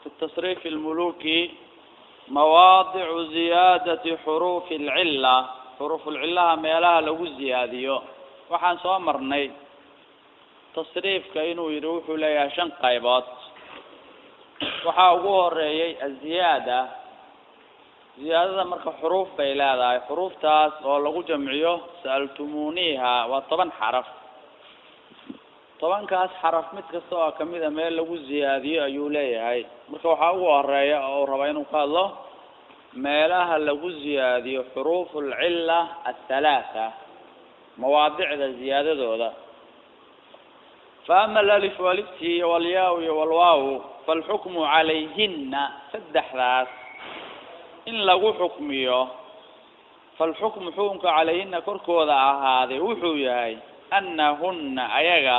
في التصريف الملوكي مواضع زيادة حروف العلة حروف العلة meelaha lagu ziyaadiyo waxaan soo marnay tasriifka inuu yidhi wuxuu leeyahay shan qaybood waxaa ugu horeeyey aziyaada ziyaadada marka xuruuf bay leedahay xuruuftaas oo lagu jamciyo sa'altumuniha waa toban xaraf tobankaas xaraf mid kasta oo ka mid a meel lagu ziyaadiyo ayuu leeyahay. Marka waxaa ugu horreeya oo raba inuu ka hadlo meelaha lagu ziyaadiyo xuruuf alcilla athalaatha mawaadicda ziyaadadooda. Fa ama alalif alifti iyo walyaa iyo walwaaw falxukmu calayhina saddexdaas. In lagu xukmiyo falxukmu xukunka calayhina korkooda ahaaday wuxuu yahay anahuna ayaga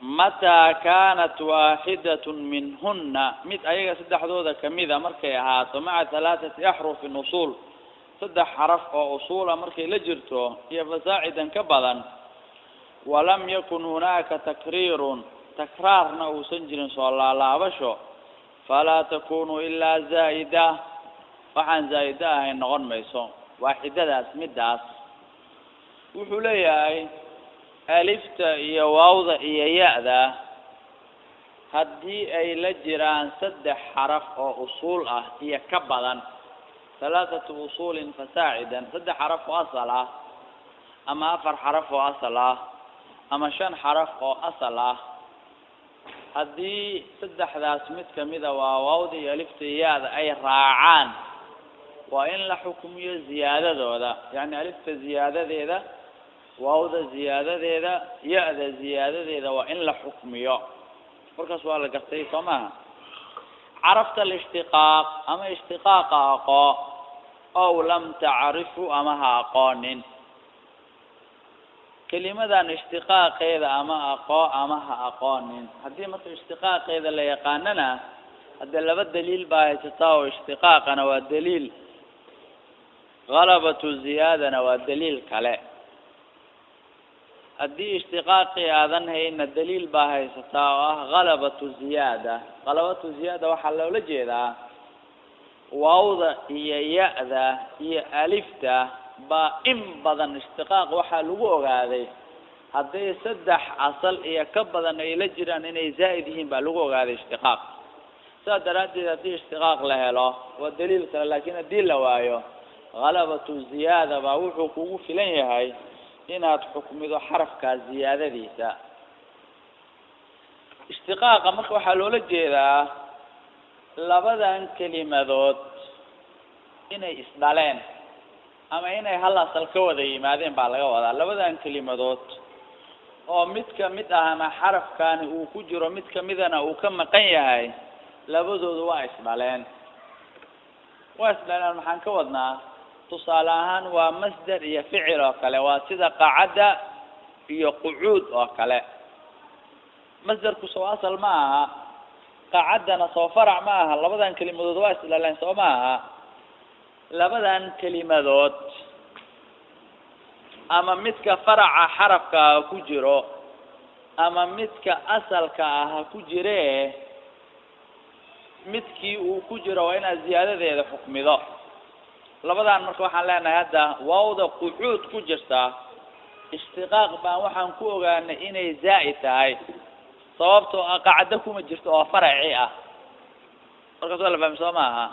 mataa kaanat waaxidatun minhuna mid ayaga saddexdooda kamida markay ahaato maca halaathati axrufin usuul saddex xaraf oo usuula markay la jirto iyo fasaacidan ka badan walam yakun hunaaka takriirun takraarna uusan jirin soo laalaabasho falaa takunu ilaa zaa'ida waxaan zaa'ida ahayn noqon mayso waaxidadaas midaas wuxuu leeyahay alifta iyo waawda iyo ya-da haddii ay la jiraan saddex xaraf oo usuul ah iyo ka badan halaathatu usuulin fasaacidan saddex xaraf oo asal ah ama afar xaraf oo asal ah ama shan xaraf oo asal ah haddii saddexdaas mid kamida waa waawda iyo alifta iyo ya-da ay raacaan waa in la xukmiyo ziyaadadooda yacni alifta ziyaadadeeda waawda ziyaadadeeda ya-da ziyaadadeeda waa in la xukmiyo. Markaas waa la gartay soo maaha carafta alishtiqaaq ama ishtiqaaqa aqoo ow lam tacrifu ama ha aqoonin. Kelimadan ishtiqaaqeeda ama aqoo ama ha aqoonin. Haddii marka ishtiqaaqeeda la yaqaanana haddee laba daliil baa haysataa oo ishtiqaaqana waa daliil. Galabatu ziyaadana waa daliil kale haddii ishtiqaaqii aadan hayna daliil baa haysataa oo ah galabatu ziyaada. Galabatu ziyaada waxaa loola jeedaa waawda iyo ya-da iyo alifta baa in badan ishtiqaaq waxaa lagu ogaaday. Hadday saddex asal iyo ka badan ay la jiraan inay zaa'id yihiin baa lagu ogaaday ishtiqaaq. Saas daraaddeed haddii ishtiqaaq la helo waa daliil kale laakiin haddii la waayo galabatu ziyaada baa wuxuu kugu filan yahay inaad xukmido xarafkaas ziyaadadiisa. Ishtiqaaqa marka waxaa loola jeedaa labadan kelimadood inay isdhaleen ama inay hal asal ka wada yimaadeen baa laga wadaa. Labadan kelimadood oo mid ka mid ahna xarafkaani uu ku jiro mid kamidana uu ka maqan yahay labadoodu waa isdhaleen. Waa isdhaleen maxaan ka wadnaa tusaale ahaan waa masder iyo ficil oo kale waa sida qacadda iyo qucuud oo kale. Masderku soo asal ma aha qacaddana soo farac ma aha labadan kelimadood waa isdhaleen soo ma aha. Labadan kelimadood ama midka faraca xarafka ha ku jiro ama midka asalka ah ha ku jire midkii uu ku jiro waa inaad ziyaadadeeda xukmido labadan marka waxaan leenahay hadda waawda qucuud ku jirta ishtiqaaq baan waxaan ku ogaanay inay zaa'id tahay. Sababtoo ah qacdo kuma jirto oo faraci ah. Markaas waa la fahmi soo maaha.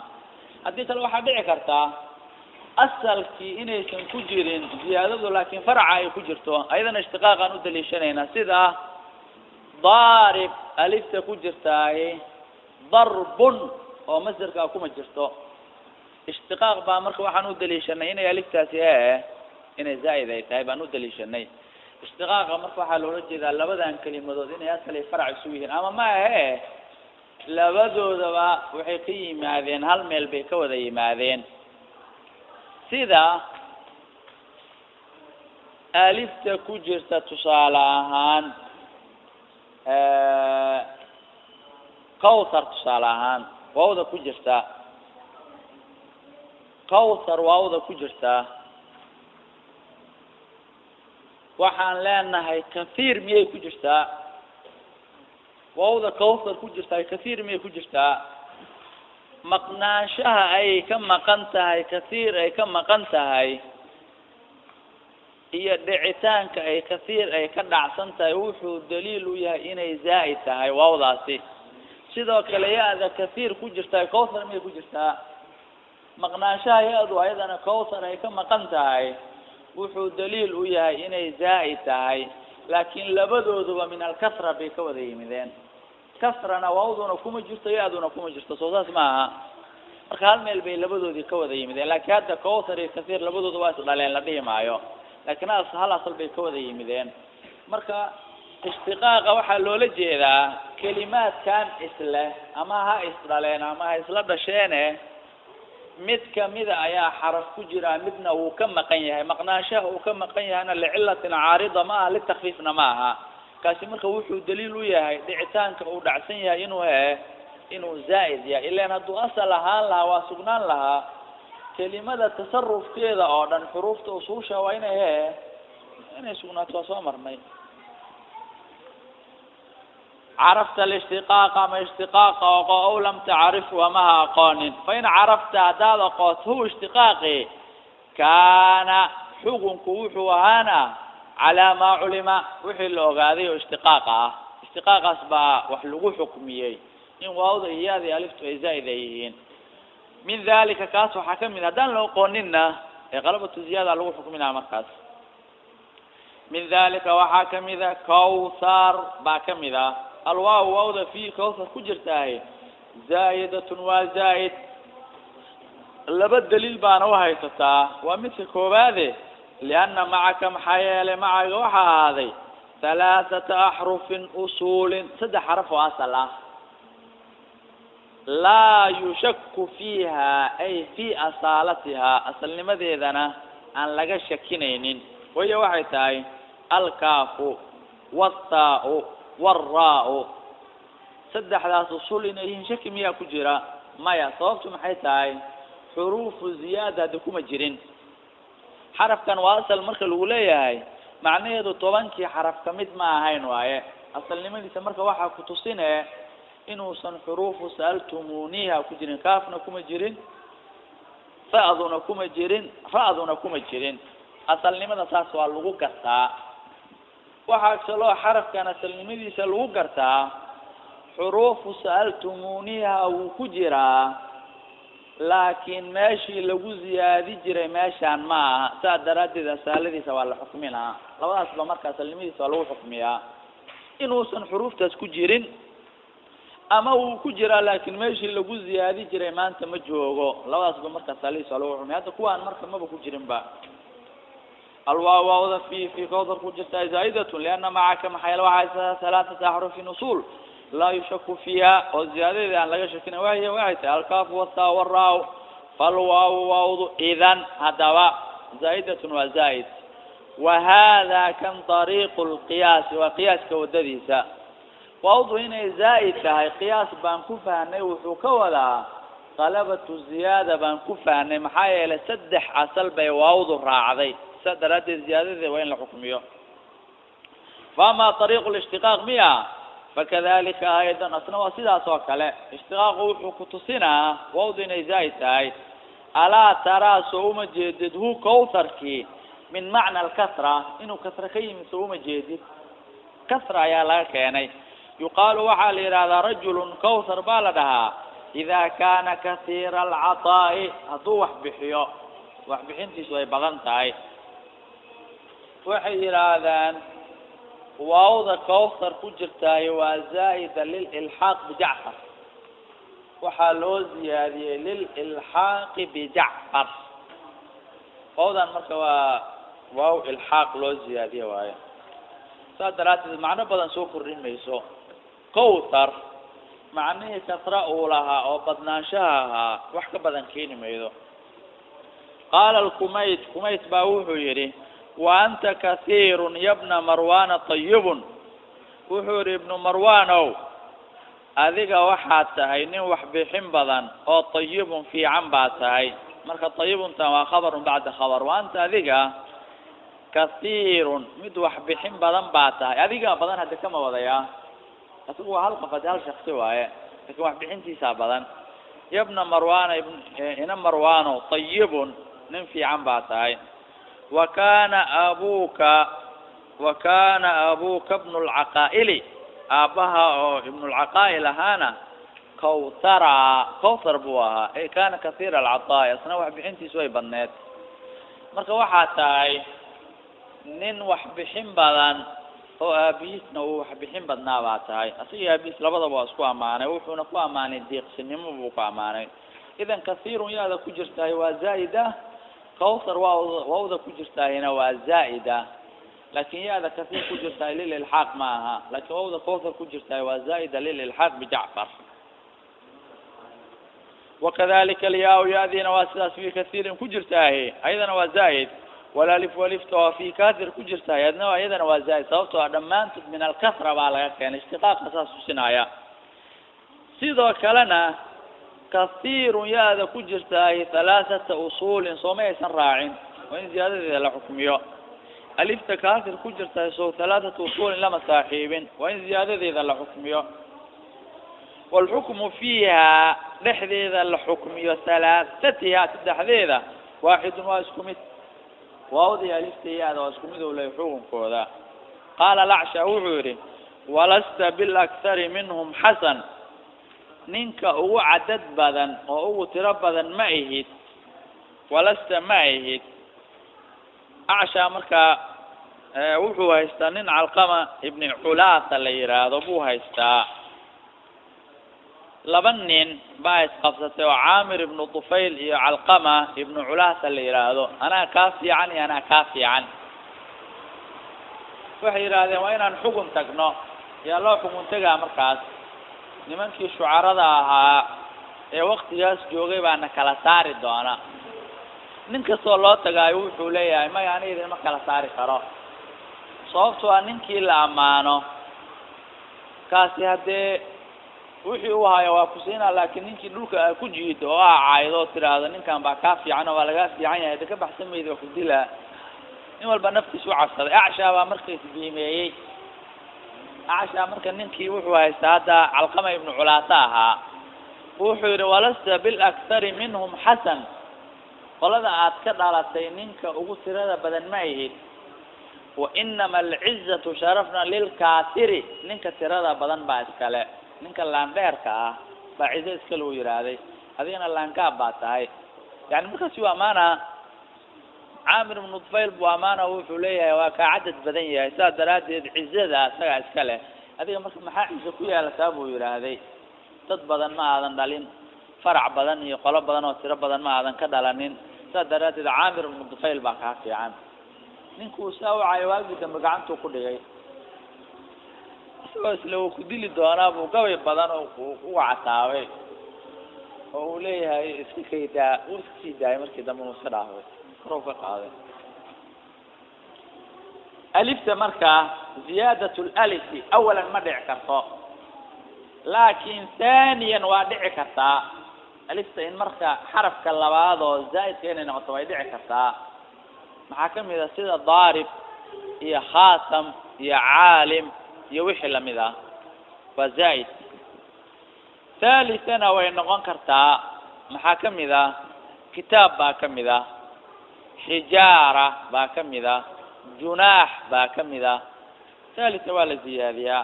Haddii kale waxaa dhici kartaa asalkii inaysan ku jirin ziyaadadu laakiin faraca ay ku jirto ayadana ishtiqaaqaan u daliishanaynaa. Sida daarib alifta ku jirtaay darbun oo masderkaa kuma jirto ishtiqaaq baa marka waxaan u daliishanay inay aliftaasi ee inay zaa'id ay tahay baan u daliishanay. Ishtiqaaqa marka waxaa loola jeedaa labadan kelimadood inay asal ay farac isu yihiin. Ama ma ahe labadoodaba waxay ka yimaadeen hal meel bay ka wada yimaadeen. Sida alifta ku jirta tusaale ahaan kawthar tusaale ahaan waawda ku jirta kawthar waawda ku jirta. Waxaan leenahay kathiir miyay ku jirtaa waawda kawsar ku jirtaa kathiir miyay ku jirtaa maqnaanshaha ay ka maqan tahay kathiir ay ka maqan tahay. Iyo dhicitaanka ay kathiir ay ka dhacsan tahay wuxuu daliil u yahay inay zaa'id tahay waawdaasi. Sidoo kale ya-da kathiir ku jirtaa kawsar miyay ku jirtaa maqnaanshaha ya-du ayadana kawsar ay ka maqan tahay wuxuu daliil u yahay inay zaa'id tahay laakiin labadooduba min alkasra bay ka wada yimideen. Kasrana waawduna kuma jirto ya-duna kuma jirto soo saas ma aha. Marka hal meel bay labadoodii ka wada yimideen laakiin hadda kawsar iyo kathiir labadooda waa isdhaleen la dhihi maayo. Laakiin hal asal bay ka wada yimideen. Marka ishtiqaaqa waxaa loola jeedaa kelimaadkan isleh ama ha isdhaleen ama ha isla dhasheene mid kamida ayaa xaraf ku jira midna wuu ka maqan yahay. Maqnaanshaha uu ka maqan yahayna licilatin caarida ma aha litakfiifna ma aha. Kaasi marka wuxuu daliil u yahay dhicitaanka uu dhacsan yahay inuu he inuu zaa'id yahay. Ilan hadduu asal ahaan lahaa waa sugnaan lahaa kelimada tasarufkeeda oo dhan xuruufta usuusha waa inay he inay sugnaato waa soo marnay carafta alishtiqaaqa ama ishtiqaaqa oqo ow lam tacrifu amaha aqoonin fain carafta haddaad aqoonto hu ishtiqaaqi kaana xukunku wuxuu ahaana calaa maa culima wixii la ogaaday oo ishtiqaaqa ah ishtiqaaqaas baa wax lagu xukmiyey in waawda iyo yaada iyo aliftu ay zaa'id ay yihiin min dalika kaas waxaa ka mid haddaan la aqooninna ee qalabatu ziyaada lagu xukminaa markaas min dalika waxaa kamida kawthar baa ka mid ah alwaaw waawda fi kawthar ku jirtahay zaa'idatun waa zaa'id laba daliil baana uhaysataa waa midka koowaade lianna macaka maxaa yeelay macaga waxaa ahaaday halaathata axrufin usuulin saddex xaraf oo asal ah laa yushaku fiiha ay fi asaalatihaa asalnimadeedana aan laga shakinaynin wayo waxay tahay alkaafu wataau waalraa-u saddexdaas usul inay yihiin shaki miyaa ku jira? Maya sababtu maxay tahay? Xuruufu ziyaada hadda kuma jirin. Xarafkan waa asal marka lagu leeyahay. Macnaheedu tobankii xaraf ka mid ma ahayn waaye. Asalnimadiisa marka waxaa kutusine inuusan xuruufu sa'altumuniha ku jirin. Kaafna kuma jirin. Fa'duna kuma jirin. Ra-duna kuma jirin. Asalnimada saas waa lagu gartaa waxaa kaloo xarafkan asalnimadiisa lagu gartaa xuruufu sa'altumuniha wuu ku jiraa laakiin meeshii lagu ziyaadi jiray meeshaan ma aha. Saas daraaddeed asaaladiisa waa la xukminaa labadaasba marka asalnimadiisa waa lagu xukmiyaa. Inuusan xuruuftaas ku jirin ama wuu ku jiraa laakiin meeshii lagu ziyaadi jiray maanta ma joogo. Labadaasba marka asaaladiisa waa lagu xukmiya hadda kuwaan marka maba ku jirin ba alwaaw waawda fi fi kawdar ku jirta zaa'idatun lianna macaka maxaa yeele waxaa halaathata axrufin usul laa yushaku fiiha oo ziyaadadeeda aan laga shakina wahiya waxay tahay alkaafu wataa waraa falwaawu waawdu idan haddaba zaa'idatun waa zaa'id wa hada kan طariiqu lqiyaasi waa qiyaaska wadadiisa waawdu inay zaa'id tahay qiyaas baan ku fahnay wuxuu ka wadaa qalabatu ziyaada baan ku fahnay maxaa yeelay saddex asal bay waawdu raacday saa daraaddeed ziyaadadeeda waa in la xukmiyo. Faama طariiqu lishtiqaaq miya fakadalika aydan asna waa sidaas oo kale. Ishtiqaaqu wuxuu kutusinaa waawdu inay zaa'id tahay. Alaa taraa soo uma jeedid hu kawtharkii min macna alkasra inuu kasra ka yimid soo uma jeedid. Kasra ayaa laga keenay. Yuqaalu waxaa la yidhahdaa rajulun kawthar baa la dhahaa ida kana kasiira alcaطaa'i hadduu wax bixiyo wax bixintiisu ay badan tahay waxay yidhaahdaan waawda kawthar ku jirtaayo waa zaa'ida lililxaaq bijacfar waxaa loo ziyaadiyey lililxaaqi bijacfar waawdan marka waa waaw ilxaaq loo ziyaadiye waayo saas daraaddeed macno badan soo kordhin mayso. Kawthar macnihii kasra uu lahaa oo badnaanshaha ahaa wax ka badan keeni maydo. Qaala alkumayt kumayt baa wuxuu yidhi wa anta kahiirun yabna marwana tayibun wuxuu yihi ibnu marwanow adiga waxaad tahay nin wax bixin badan oo tayibun fiican baa tahay. Marka tayibuntan waa khabarun bacda khabar. Wa anta adiga kahiirun mid wax bixin badan baa tahay. Adiga badan hadda kama wadaya? Isagu waa hal qof haddii hal shaksi waaye laakiin wax bixintiisaa badan. Yabna marwana ibn ina marwano tayibun nin fiican baa tahay wa kana abuka wa kana abuka bnu lcaqaa'ili aabbaha oo ibnulcaqaa'il ahaana kawthara kawthar buu ahaa. Ay kana kathiira alcataaya isna wax bixintiisu way badneed. Marka waxaa tahay nin wax bixin badan oo aabihiisna uu wax bixin badnaa baa tahay. Asiga aabihiis labadaba waa isku ammaanay wuxuuna ku ammaanay deeqsinimo buu ku ammaanay. Idan kathiirun yaada ku jirtahay waa zaa'ida kawthar waa wawda ku jirtaahina waa zaa'ida. Laakin yaada kathiir ku jirtahay lililxaaq ma aha laakin wawda kawthar ku jirtahay waa zaa'ida lililxaaq bijacfar wakadalika alyaa yaadiina waa sidaas fi kathiirin ku jirtaahi ayadana waa zaa'id. Walaalif walifta oo fi kathir ku jirtahay adna ayadana waa zaa'id. Sababtoo a dhammaantood min alkasra baa laga keenay ishtiqaaqa saas tusinaya sidoo kalena kathiirun yaada ku jirtaahi halaathata usuulin sooma aysan raacin. Waa in ziyaadadeeda la xukmiyo alifta kathir ku jirtahay so halaathata usuulin lama saaxiibin. Waa in ziyaadadeeda la xukmiyo waalxukmu fiiha dhexdeeda la xukmiyo halaathatiha saddexdeeda waaxidun waa isku mid. Waawdii alifta yaada waa isku mid ou lay xukunkooda. Qaala lacsha wuxuu yidhi walasta bilakhari minhum xasan ninka ugu cadad badan oo ugu tiro badan ma ihid walasta ma ihid acsha markaa wuxuu haystaa nin calqama ibni culaata la yihaahdo buu haystaa. Laba nin baa isqabsatay oo caamir ibnu tufayl iyo calqama ibnu culaata la yihaahdo anaa kaa fiican iyo anaa kaa fiican. Waxay yidhaahdeen waa inaan xugun tagno. Yaa loo xugun tegaa markaas nimankii shucarada ahaa ee waktigaas joogay baana kala saari doona. Nin kastoo loo tagaayo wuxuu leeyahay maya aniga idinma kala saari karo. Sababto a ninkii la ammaano kaasi haddee wixii u haya waa kusiinaa laakiin ninkii dhulka a ku jiito oo a caaydo oo tidhaahdo ninkan baa kaa fiican oo waa lagaa fiican yahay de ka baxsan mayda waa ku dilaa nin walba naftiis u cabsaday. Acshaa baa marka isbiimeeyey acshaa marka ninkii wuxuu haystaa hadda calqama ibnu culaata ahaa wuxuu yidhi walasta bilakhari minhum xasan. Qolada aad ka dhalatay ninka ugu tirada badan ma ihid wa inama alcizatu sharafna lilkaatiri ninka tirada badan baa iskale. Ninka laandheerka ah baa cizo iskale u yidhaahday adigana laangaab baa tahay. Yani markaasi u amaana caamir ibnu tufayl buu amaana wuxuu leeyahay waa kaa cadad badan yahay. Saas daraaddeed cizada isagaa iska leh. Adiga marka maxaa cizo ku yaalataa buu yidhaahday. Dad badan ma aadan dhalin. Farac badan iyo qolo badan oo tiro badan ma aadan ka dhalanin. Saas daraaddeed caamir ibnu tufayl baa kaa fiican. Ninkuu saa wacayo waagii dambe gacantuu ku dhigay. Isagoo isle uu ku dili doonaa buu gabay badan oo uga cataabay oo uu leeyahay iska kaydaa uu iska sii daayay markii dambe uu iska dhaafay ka qaaday. Alifta markaa ziyaadat lalifi awalan ma dhici karto. Laakin thaniyan waa dhici kartaa. Alifta in marka xarafka labaad oo zaa'idka inay noqoto way dhici kartaa. Maxaa ka mid a sida daarib iyo khaatam iyo caalim iyo wixii la mid ah. Waa zaa'id. Thalithana way noqon kartaa. Maxaa ka mid ah? Kitaab baa ka mid ah xijaara baa ka mid ah junaax baa ka mid ah thalitha waa la ziyaadiyaa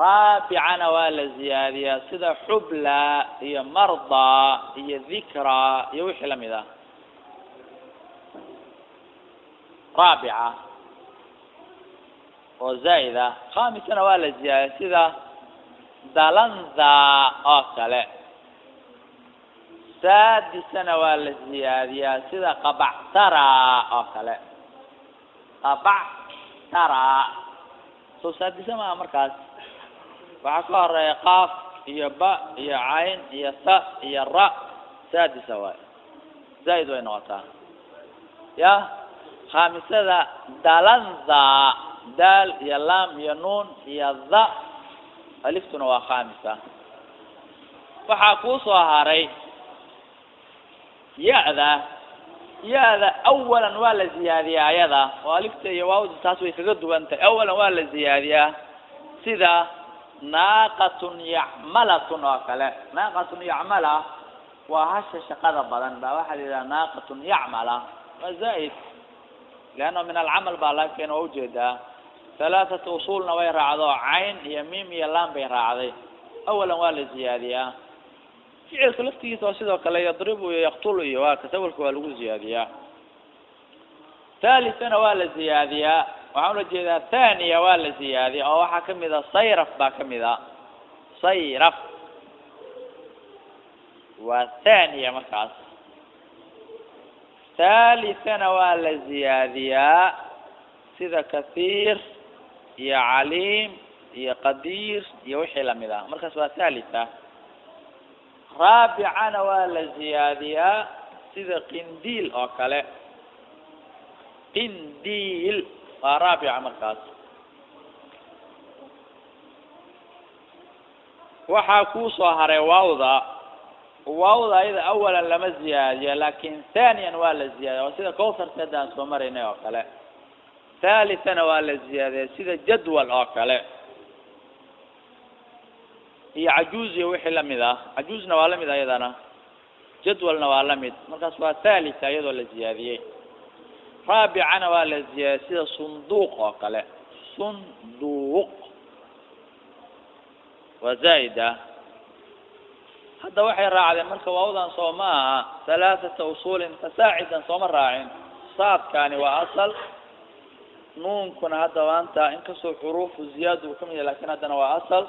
raabicana waa la ziyaadiyaa sida xubla iyo mardaa iyo dhikra iyo wixii la mid ah raabica oo zaa'id ah khamisana waa la ziyaadiya sida dalanda oo kale saadisana waa la ziyaadiyaa sida qabactara oo kale. Qabactara soo saadisa maa markaas. Waxaa ka horreeya qaaf iyo ba iyo cayn iyo ta iyo ra. Saadisa waay. Zaa'id way noqotaa. Ya? Khamisada dalanda daal iyo laam iyo nuun iyo dha aliftuna waa khamisa. Waxaa kuu soo haray ya-da ya-da awalan waa la ziyaadiyaa ayada. Oo alifta iyo waawda taas way kaga duwan tahay awalan waa la ziyaadiyaa sida naaqatun yacmalatun oo kale. Naaqatun yacmala waa hasha shaqada badan baa. Waxaa la yidhaha naaqatun yacmala. Waa zaa'id. Leanna min alcamal baa laga keena waa u jeedaa halaathata usuulna way raacdo. Cayn iyo miim iyo laan bay raacday. Awalan waa la ziyaadiyaa ficilka laftigiisa oo sidoo kale yadribu iyo yaktulu iyo waa kasawalka waa lagu ziyaadiyaa. Thalithana waa la ziyaadiyaa. Waxaan ula jeedaa thaniya waa la ziyaadiya oo waxaa ka mid a sayraf baa ka mid a sayraf. Waa thaniya markaas. Thalithana waa la ziyaadiyaa sida kathiir iyo caliim iyo qadiir iyo wixii la mid ah. Markaas waa thalitha raabicana waa la ziyaadiyaa sida qindiil oo kale. Qindiil waa raabica markaas. Waxaa kuusoo haray waawda. Waawda ayada awalan lama ziyaadiyo laakin thaniyan waa la ziyaadiya oo sida cowtharka hadda aan soo maraynay oo kale. Thalithana waa la ziyaadiya sida jadwal oo kale iyo cajuuz iyo wixii la mid ah. Cajuuzna waa la mid ayadana jadwalna waa la mid markaas waa thalitha iyadoo la ziyaadiyey. Raabicana waa la ziyaadiyey sida sunduuq oo kale. Sunduuq. Waa zaa'ida hadda waxay raacdeen marka waawdan soo ma aha. Halaathata usuulin fasaacidan sooma raacin. Saadkaani waa asal. Nuunkuna hadda maanta inkastoo xuruufu ziyaada uu ka mid yahay laakiin haddana waa asal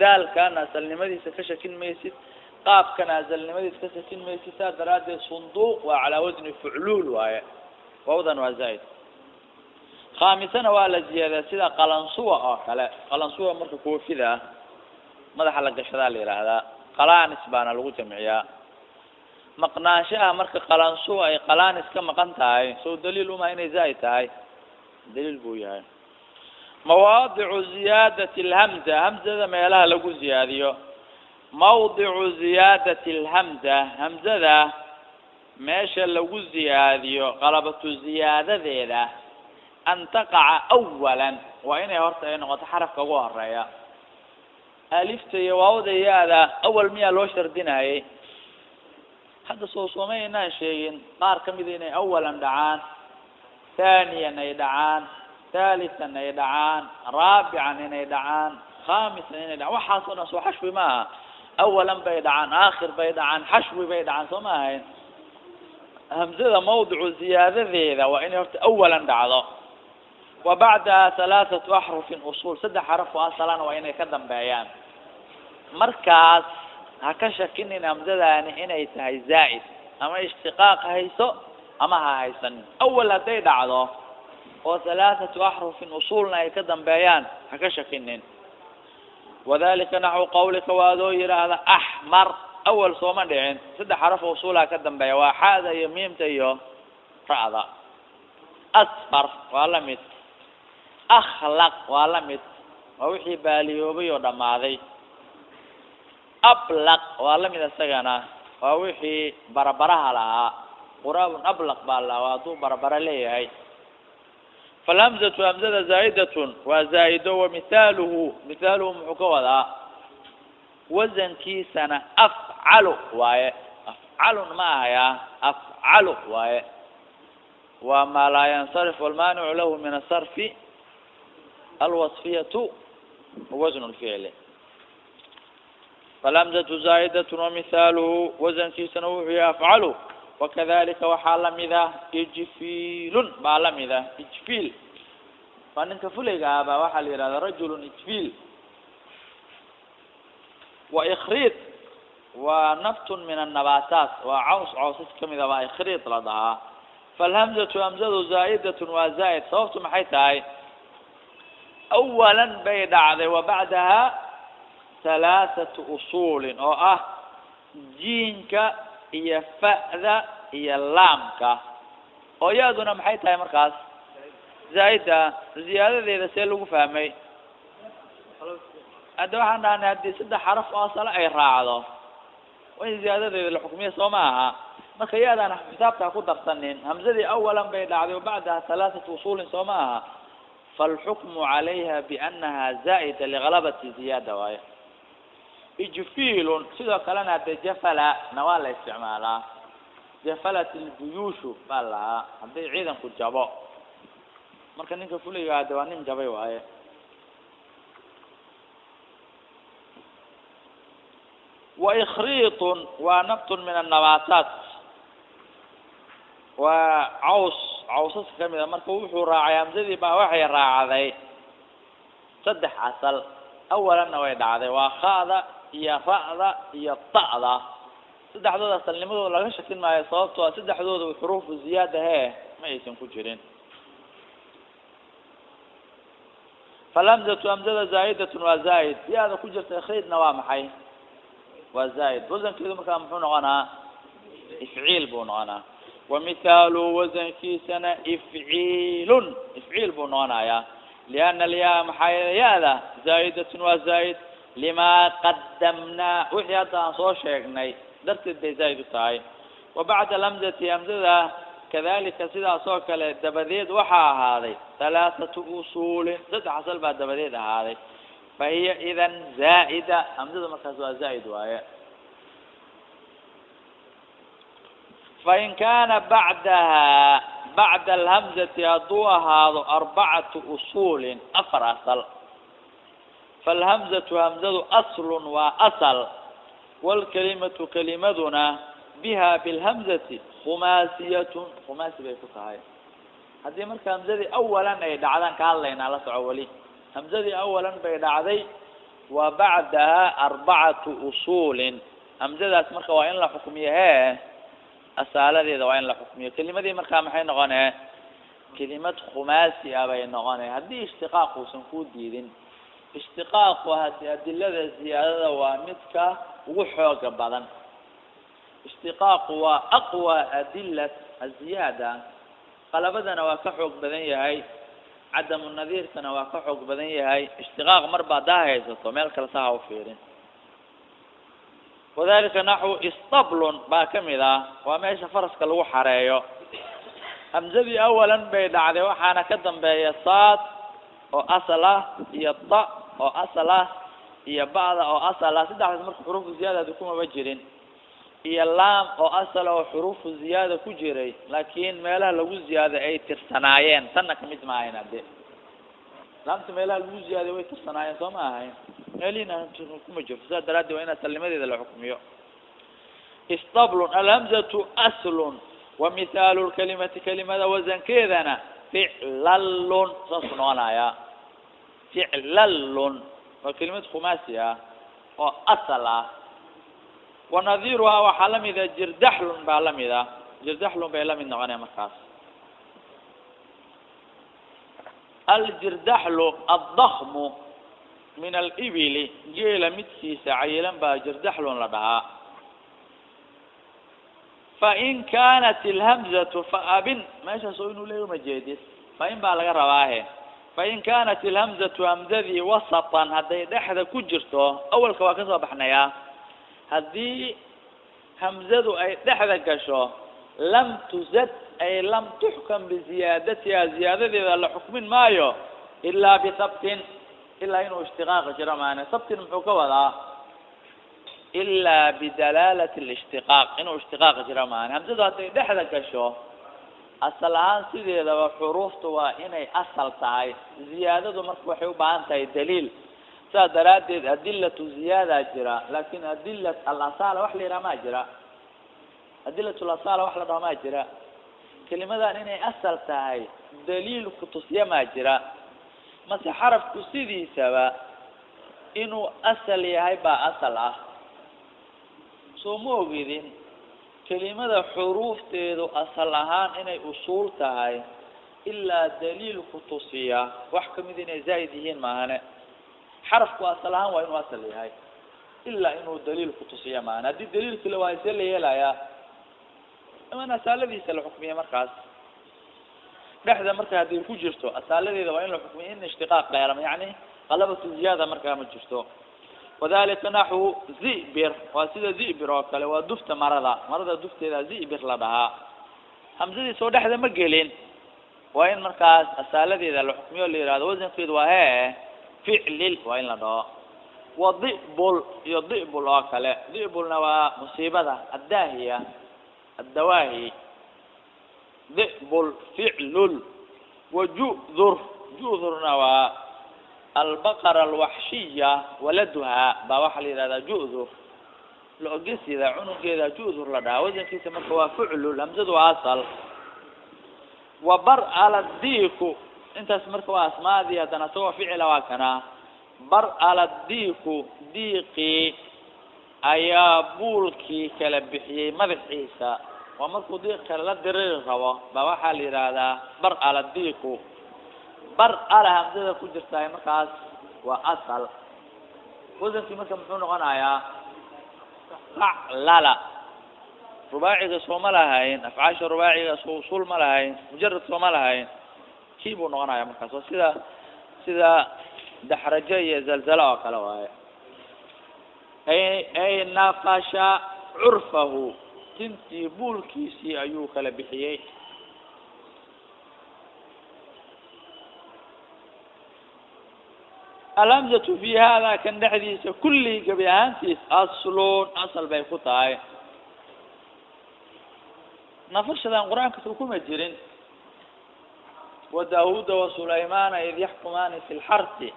daalkana asalnimadiisa ka shakin maysid qaabkana asalnimadiisa ka shakin maysid saa daraaddeed sunduuq waa calaa wasni fucluul waaye. Waawdan waa zaa'id khaamisana waa la ziyaadiya sida qalansuwa oo kale. Qalansuwa marka koofida ah madaxa la gashadaa la yidhaahdaa qalaanis baana lagu jamciyaa. Maqnaanshaha marka qalansuwa ay qalaanis ka maqan tahay sow daliil uma inay zaa'id tahay. Daliil buu yahay mawaadicu ziyaadati alhamza hamzada meelaha lagu ziyaadiyo. Mawdicu ziyaadati alhamza hamzada meesha lagu ziyaadiyo qalabatu ziyaadadeeda an taqaca awalan waa inay horta ay noqoto xarafka ugu horreeya alifta iyo waawda ya-da awal miyaa loo shardinayay? Hadda soo soomay sheegin qaar kamida inay awalan dhacaan thaniyan ay dhacaan thalithan ay dhacaan raabican inay dhacaan khamisan inay dhacaan. Waxaas oo dhan soo xashwi ma aha. Awalan bay dhacaan aakhir bay dhacaan xashwi bay dhacaan soo ma ahayn. Hamzada mawdicu ziyaadadeeda waa inay horta awalan dhacdo. Wa bacdaha halaathatu axrufin usuul saddex xaraf oo asalana waa inay ka dambeeyaan. Markaas ha ka shakinin hamzadaani inay tahay zaa'id. Ama ishtiqaaq hayso ama ha haysanin. Awal hadday dhacdo oo halaathatu axrufin usuulna ay ka dambeeyaan ha ka shakinin wadalika naxwu qawlika waa adoo yidhaahda axmar awal sooma dhicin. Saddex xaraf usuulaha ka dambeeya waa xaada iyo miimta iyo ra'da. Asfar waa la mid. Akhlaq waa la mid. Waa wixii baaliyoobay oo dhammaaday. Ablaq waa la mid isagana waa wixii barabaraha lahaa. Quraabun ablaq baa lahaa waa hadduu barabara leeyahay falhamzatu hamzada zaa'idatun waa zaa'ido wa mithaaluhu mithaaluhu muxuu ka wadaa wasankiisana afcalu waaye afcalun ma ahaya afcalu waaye waa maa laa yansarif walmaanicu lahu min asarfi alwasfiyatu wasn lficli falhamzatu zaa'idatun wamithaaluhu wasankiisana wuxuu yahay afcalu wakadalika waxaa la mid ah ijfiilun baa la mid ijfiil waa ninka fulayga ah baa waxaa la yihahda rajulun ijfiil wa ikriid waa naftun min annabaataat waa caws cawsas ka mid a baa ikriid la dhahaa. Falhamzatu hamzadu zaa'idatun waa zaa'id sababtu maxay tahay? Awalan bay dhacday wa bacdaha halaathatu usuulin oo ah jiinka iyo fa'da iyo laamka. Oo ya-duna maxay tahay markaas zaa'ida ziyaadadeeda see lagu fahmay. Hadda waxaan dhahnay haddii saddex xaraf oo asale ay raacdo in ziyaadadeeda la xukmiya soo ma aha. Marka ya-daan xisaabta ha ku darsanin hamzadii awalan bay dhacday wa bacdaha halaathatu usuulin soo ma aha. Falxukmu calayha biannaha zaa'ida ligalabati ziyaada waaye. Ijfiilun sidoo kalena de jafala na waa la isticmaalaa. Jafalat iljuyuushu baa lahaa hadday ciidanku jabo marka ninka fuligaa de waa nin jabay waaye. Waikriitun waa nabtun min annabaataat waa caws cawsaska ka mid a marka wuxuu raacay hamsadii baa waxay raacday saddex asal. Awalanna way dhacday. Waa kha'da iyo ra'da iyo ta'da. Saddexdooda asalnimadooda laga shakin maayo sababtoo a saddexdooda xuruufu ziyaada hee ma aysan ku jirin falhamzatu hamzada zaa'idatun waa zaa'id yaada ku jirta ikriidna waa maxay waa zaa'id wasankeedu markaa muxuu noqonaa ifciil buu noqonaa wamithaalu wasankiisana ifciilun ifciil buu noqonayaa liana alyaa maxaa yeele ya-da zaa'idatun waa zaa'id limaa qadamnaa wixii hadda aan soo sheegnay darteed bay zaa'id u tahay wa bacda alhamzati hamzada kadalika sidaas oo kale dabadeed waxaa ahaaday halaathatu usuulin saddex asal baa dabadeed ahaaday. Fa hiya idan zaa'ida hamzada markaas waa zaa'id waaye. Fain kaana bacdaha bacda alhamzati hadduu ahaado arbacatu usuulin afar asal. Falhamzatu hamzadu aslun waa asal. Waalkalimatu kelimaduna biha bilhamzati khumaasiyatun khumaasi bay ku tahay. Haddii marka hamzadii awalan ay dhacdaan ka hadlaynaa la soco weli. Hamzadii awalan bay dhacday wa bacdaha arbacatu usuulin. Hamzadaas marka waa in la xukmiyo hee asaaladeeda waa in la xukmiyo. Kelimadii markaa maxay noqonee? Kelimad khumaasi ah bay noqonee. Haddii ishtiqaaq uusan ku diidin ishtiqaaqu hadi adilada ziyaadada waa midka ugu xooga badan ishtiqaaqu waa aqwa adilat aziyaada qalabadana waa ka xoog badan yahay. Cadamu nadiirkana waa ka xoog badan yahay. Ishtiqaaq marba haddaa haysato meel kale sa ha u fiirin. Wadalika naxwu istablun baa ka mid ah. Waa meesha faraska lagu xareeyo. Hamzadii awalan bay dhacday waxaana ka dambeeya saad oo asal ah iyo da oo asal ah iyo ba'da oo asal ah saddexdaas marka xuruufu ziyaadada kumaba jirin iyo laam oo asal oo xuruufu ziyaada ku jiray laakiin meelaha lagu ziyaaday ay tirsanaayeen. Tanna ka mid ma ahayn hadde. Laamta meelaha lagu ziyaaday way tirsanaayeen soo ma ahayn. Meelihiina kuma jirto sidaas daraaddeed waa in asalnimadeeda la xukmiyo. Istablun alhamzatu aslun wa mithaalu lkalimati kelimada wasankeedana ficlallun. Saasuu noqonayaa ficlallun waa kelimad khumaasi ah oo asal ah wanadiiruhaa waxaa lamida jirdaxlun baa la mid ah. Jirdaxlun bay la mid noqonaya markaas. Aljirdaxlu addakmu min alibili geela midkiisa cayilan baa jirdaxlun la dhahaa. Fain kaanat ilhamzatu faabin meeshaas oo inuu leeya uma jeedid fain baa laga rabaahe fain kaanat ilhamzatu hamzadii wasatan hadday dhexda ku jirto awalka waa ka soo baxnayaa haddii hamzadu ay dhexda gasho lam tuzad ay lam tuxkam biziyaadatiha ziyaadadeeda la xukmin maayo ilaa bisabtin ilaa inuu ishtiqaaqi jiro maane sabtin muxuu ka wadaa? Ilaa bidalaalati lishtiqaaq inuu ishtiqaaqi jiro maane hamzadu hadday dhexda gasho asal ahaan sideedaba xuruuftu waa inay asal tahay. Ziyaadadu marka waxay u baahan tahay daliil saas daraaddeed adilatu ziyaadaa jira laakin adilat alasala wax la yidhaha maa jira. Adilat lasala wax la dhaho maa jira. Kelimadan inay asal tahay daliil kutusya maa jira. Mase xarafku sidiisaba inuu asal yahay baa asal ah. Soo ma ogidin kelimada xuruufteedu asal ahaan inay usuul tahay ilaa daliil kutusiya wax ka mid inay zaa'id yihiin maahane xarafku asal ahaan waa inuu asal yahay. Ilaa inuu daliil kutusiya maahane haddii daliilkale waa see la yeelayaa. Iman asaaladiisa la xukmiya markaas. Dhexda marka hadday ku jirto asaaladeeda waa in la xukmiya in ishtiqaaq dheerama yacni qalabatu ziyaada markaa ma jirto. Wadalika naxwu zibir. Waa sida zibir oo kale waa dufta marada. Marada dufteeda zibir la dhahaa. Hamzadiisoo dhexda ma gelin. Waa in markaas asaaladeeda la xukmiyo la yihahdo wasankeedu waa hee ficlil waa in la dhaho wa dibul iyo dibul oo kale. Dibulna waa musiibada addaahiya addawaahi. Dibul ficlul wa ju'dur. Ju'durna waa albaqara alwaxshiya waladuhaa baa waxaa la yihahdaa ju'dur. La-ogesida cunugeeda ju'dur la dhahaa. Wasankiisa marka waa fuclul hamsadu asal. Wa bar ala diiku intaas marka waa asmaadii haddana isagoo ficila waa kana. Bar ala diiku diiqii ayaa buulkii kala bixiyey madaxiisa. Waa markuu diiq kale la diriri rabo baa waxaa la yidhaahdaa bar ala diiku bar ala hamsada ku jirtaay markaas waa asal. Wasankii marka muxuu noqonayaa qaclala rubaaciga sooma lahayn afcaasha rubaaciga so usul ma lahayn mujarad sooma lahayn kii buu noqonaya markaas oo sida sida daxrajo iyo zalzalo oo kale waaye. Ay naqasha curfahu tintii buulkiisii ayuu kala bixiyey. Alhamzatu fi hada kan dhexdiisa kulli gebi ahaantiis aslun asal bay ku tahay. Nafashadan qur'aanka soo kuma jirin wa sulaymana id yaxkumaani fi lxarti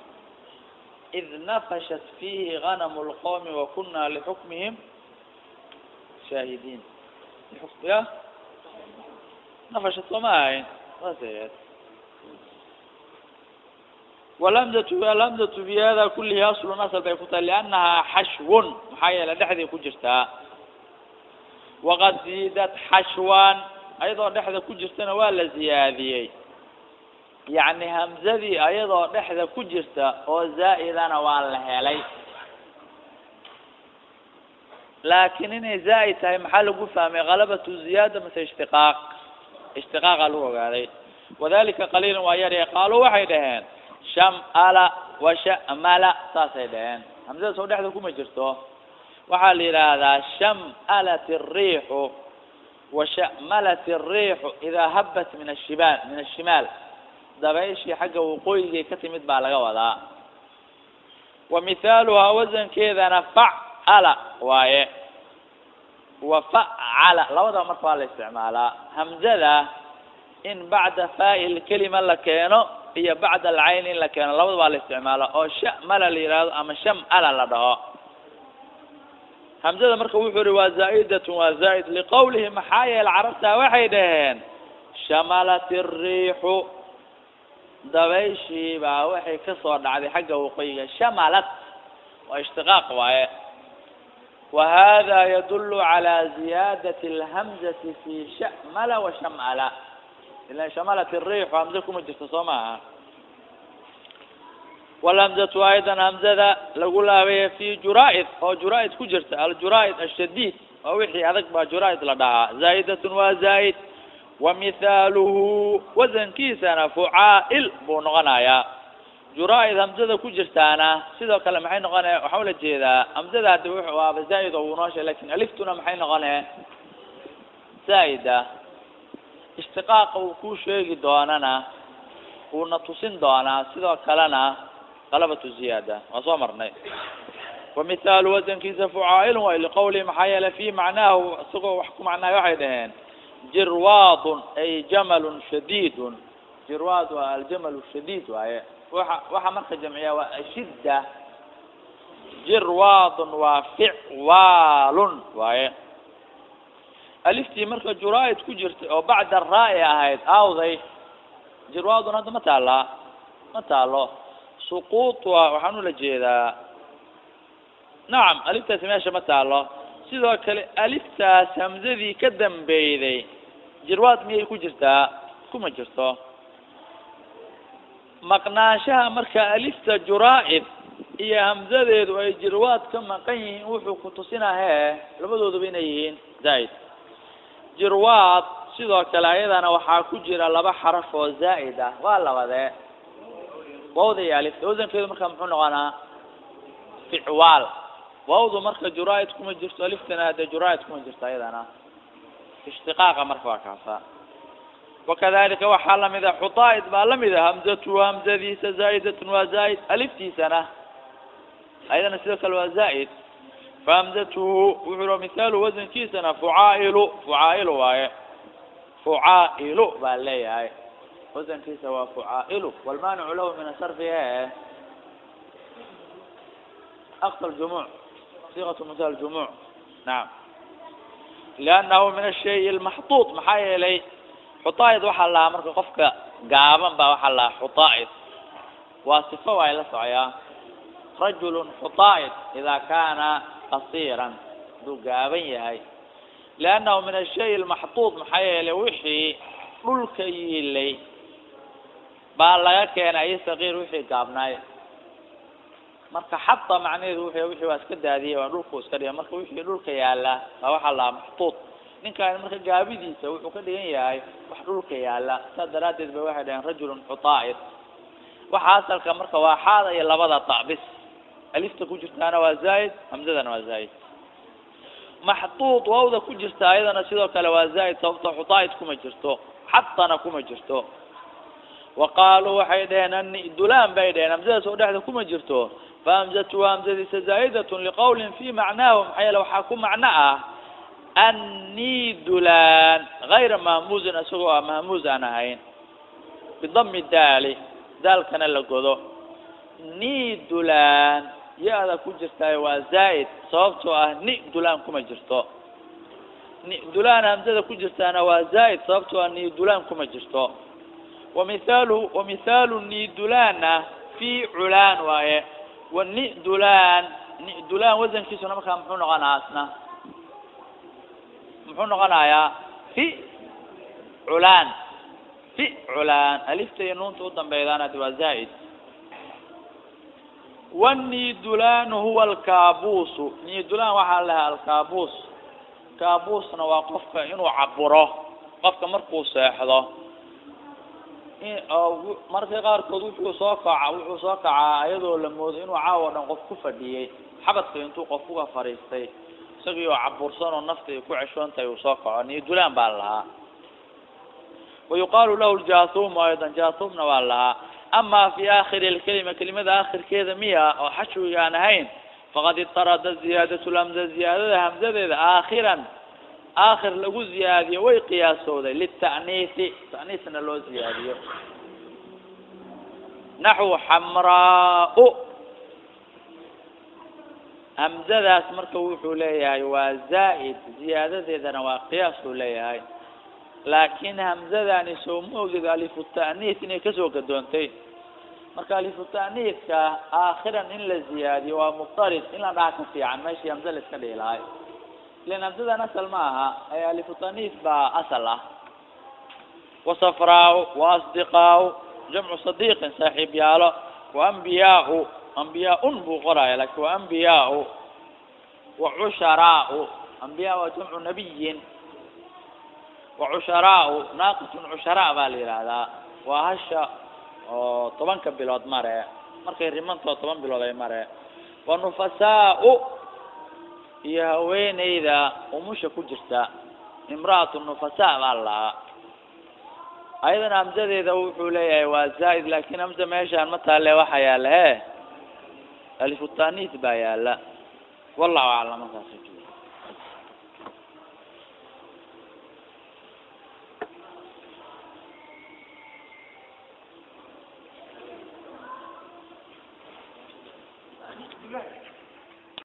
id nafashat fihi ganamu lqowmi wa kuna lixukmihim shaahidiin. Ya? Nafashat sooma ahayn. Saas alhamzatu fi hada kulihi aslun asal bay ku tahay liannaha xashwun maxaa yeele dhexday ku jirtaa waqad ziidat xashwan ayadoo dhexda ku jirtana waa la ziyaadiyey yacni hamzadii ayadoo dhexda ku jirta oo zaa'idana waa la helay laakiin inay zaa'id tahay maxaa lagu fahmay kalabatu ziyaada mase ishtiqaaq ishtiqaaqa lagu ogaaday wadalika qaliilan waa yar qaaluu waxay dhaheen shamala wa shamala saasay dhaheen hamzada soo dhexda kuma jirto waxaa la yidhaahdaa shamalat الriixu wa shamalat الriixu idaa habat min ashimaal min ashimaal dabayshii xagga waqooyigay ka timid baa laga wadaa. Wa mithaaluhaa wasankeedana facala waaye. Wa facala labadaba marka waa la isticmaalaa. Hamzada in bacda faa'il kelima la keeno iyo bacda alcayn in la keeno labada baa la isticmaala oo shamala la yihahdo ama shamala la dhaho. Hamzada marka wuxuu ihi waa zaa'idatun waa zaa'id. Liqowlihi maxaa yeele carabtaa waxay dhaheen shamalat الriixu dabayshii baa waxay ka soo dhacday xagga waqooyiga shamalad waa ishtiqaaq waaye. Wa hada yadullu calaa ziyaadati alhamzati fi shamala wa shamala. Ilan shamalat ariix hamze kuma jirto soo maaha. Walhamzatu aydan hamzada lagu laabaya fi juraaid oo juraaid ku jirta. Aljuraaid ashadiid oo wixii adag baa juraaid la dhahaa. Zaa'idatun waa zaa'id wa mithaaluhu wasankiisana fucaa'il buu noqonayaa juraa'id hamzada ku jirtaana sidoo kale maxay noqonaya waxaa ula jeedaa hamzada hadi wuxuu aaba zaa'id oo wuu noo sheeg laakiin aliftuna maxay noqone zaa'ida ishtiqaaqa uu kuu sheegi doonana wuuna tusin doonaa sidoo kalena qalabatu ziyaada waa soo marnay wa mithaalu wasankiisa fucaa'ilun way liqowlihi maxaa yeele fi macnaahu isagoo wax ku macnahay waxay dhaheen jirwaadun ay jamalun shadiidun. Jirwaad waa aljamal shadiid waaye. Waxa waxa marka jamciya waa ashidda. Jirwaadun waa ficwaalun waaye. Aliftii marka juraa'id ku jirtay oo bacda raa'i ahayd awday jirwaadun hadda ma taallaa ma taalo suquutua waxaan ula jeedaa. Nacam aliftaasi meesha ma taalo sidoo kale aliftaas hamzadii ka dambeyday jirwaad miyay ku jirtaa? Kuma jirto. Maqnaanshaha marka alifta juraa'id iyo hamzadeedu ay jirwaad ka maqan yihiin wuxuu ku tusinaa hee labadooduba inay yihiin zaa'id. Jirwaad sidoo kale ayadana waxaa ku jira laba xaraf oo zaa'id ah. Waa labadee wawda iyo alifta wasankeedu marka muxuu noqonaa ficwaal wawdu marka juraa'id kuma jirto aliftana hadee juraa'id kuma jirto ayadana. Ishtiqaaqa marka waa kaasa. Wakadalika waxaa la mid a xutaa-id baa la mid a hamzatu hamzadiisa zaa'idatun waa zaa'id aliftiisana. Ayadana sidoo kale waa zaa'id. Fahamzatuhu wuxuu mithaalu wasankiisana fucaa'ilu. Fucaa'ilu waaye. Fucaa'ilu baa leeyahay. Wasankiisa waa fucaa'ilu. Walmaanicu lahu min asarfi e aqsa ljumuc siqatu mithaal jumuc nacam liannahu min ashay almaxtuud maxaa yeelay xutaa-id waxaa lahaa marka qofka gaaban baa waxaa lahaa xutaa-id waa sifo waa la socoyaa rajulun xutaa-id idaa kaana qasiiran hadduu gaaban yahay. Liannahu min ashay almaxtuud maxaa yeelay wixii dhulka yiilay baa laga keenay iyo saqiir wixii gaabnaay marka xata macnaheedu wuxuu wixii waa iska daadiyay waa dhulku iska dhigay marka wixii dhulka yaalla baa waxaa lahaa maxtuud. Ninkaan marka gaabidiisa wuxuu ka dhigan yahay wax dhulka yaalla saas daraaddeed ba waxay dhaheen rajulun xutaa-id waxa asalka marka waa xaada iyo labada tacbis alifta ku jirtaana waa zaa'id hamzadana waa zaa'id. Maxtuud wawda ku jirta ayadana sidoo kale waa zaa'id sababto xutaa-id kuma jirto xatana kuma jirto. Wa qaaluu waxay dhaheen annidulaan bay dhaheen hamzadaas oo dhexda kuma jirto fahamzatu hamzadiisa zaa'idatun liqawlin fi macnaahu maxaa yeele waxaa ku macno ah annidulaan gayra mahmuuzin isagoo ah mahmuuz aan ahayn bidami daali daalkana la godo nidulaan ya-da ku jirtaay waa zaa'id sababtoo ah nidulaan kuma jirto nidulaan hamzada ku jirtaana waa zaa'id sababtoo ah nidulaan kuma jirto wamithaalu wamithaalu nidulaanna fi culaan waaye wa nidulaan wasankiisuna markaa muxuu noqonaa asna muxuu noqonayaa fi culaan fi culaan. Alifta iyo nuunta u hadi waa zaa'id. Wanidulaan huwa alkaabuusu. Nidulaan waxaa lahaa alkaabuus. Kaabuusna waa qofka inuu caburo qofka markuu seexdo marka qaarkood wuxuu soo kaca wuxuu soo kacaa iyadoo la moodo inuu caawa dhan qof ku fadhiyey xabadka intuu qof uga fadhiistay isagii oo cabursan oo nafta ay ku ceshoon tahay uu soo kaco nidulaan baa lahaa. Wayuqaalu lahu ljasuumu aydan jasuumna waa lahaa ama fi aakhiri lkelima kelimada aakhirkeeda miya oo xashwiga aan ahayn faqad itarada ziyaadatu lhamza ziyaadada hamzadeeda aakhiran aakhir lagu ziyaadiyo way qiyaasooday lita'niisi ta'niisna loo ziyaadiyo. Naxwu xamraa-u. Hamzadaas marka wuxuu leeyahay waa zaa'id ziyaadadeedana waa qiyaas uu leeyahay. Laakiin hamzadani soo ma ogid alifu ta'niis inay ka soo gadoontay. Marka alifu ta'niiska aakhiran in la ziyaadiyo waa muftarid in la dhaha ka fiican meeshii hamze la iska dhihi lahay ilan hamzadan asal ma aha ee alifu ta'niis baa asal ah. Wasafraa-u wa asdiqaa-u jamcu sadiiqin saaxiib yaalo. Wa ambiyaa-u ambiyaa-un buu qoraya laakin wa ambiyaa-u wa cusharaau ambiyaa waa jamcu nabiyin. Wa cusharaau naaqatun cusharaa baa la yidhaahdaa waa hasha oo tobanka bilood mare markay rimantoo toban bilood ay mare wa nufasaa-u iyo haweeneyda umusha ku jirta imra'atu nufasaa baa la lahaa. Ayadana hamzadeeda wuxuu leeyahay waa zaa'id laakin hamza meeshaan ma taale waxaa yaalla he alifu tanis baa yaalla wallahu aclam markaas